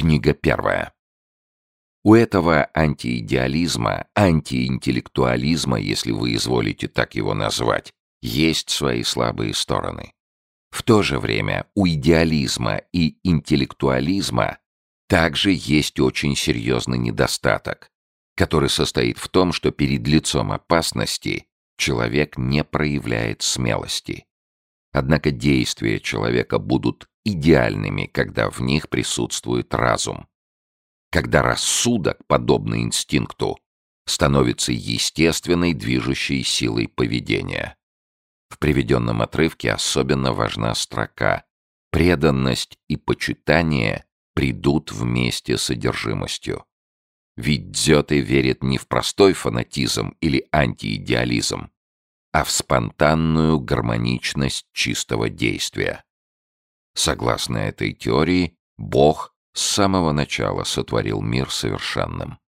Книга первая. У этого антиидеализма, антиинтеллектуализма, если вы изволите так его назвать, есть свои слабые стороны. В то же время у идеализма и интеллектуализма также есть очень серьезный недостаток, который состоит в том, что перед лицом опасности человек не проявляет смелости. Однако действия человека будут идеальными, когда в них присутствует разум. Когда рассудок, подобный инстинкту, становится естественной движущей силой поведения. В приведенном отрывке особенно важна строка «Преданность и почитание придут вместе с содержимостью». Ведь Дзёте верит не в простой фанатизм или антиидеализм, а в спонтанную гармоничность чистого действия. Согласно этой теории, Бог с самого начала сотворил мир совершенным.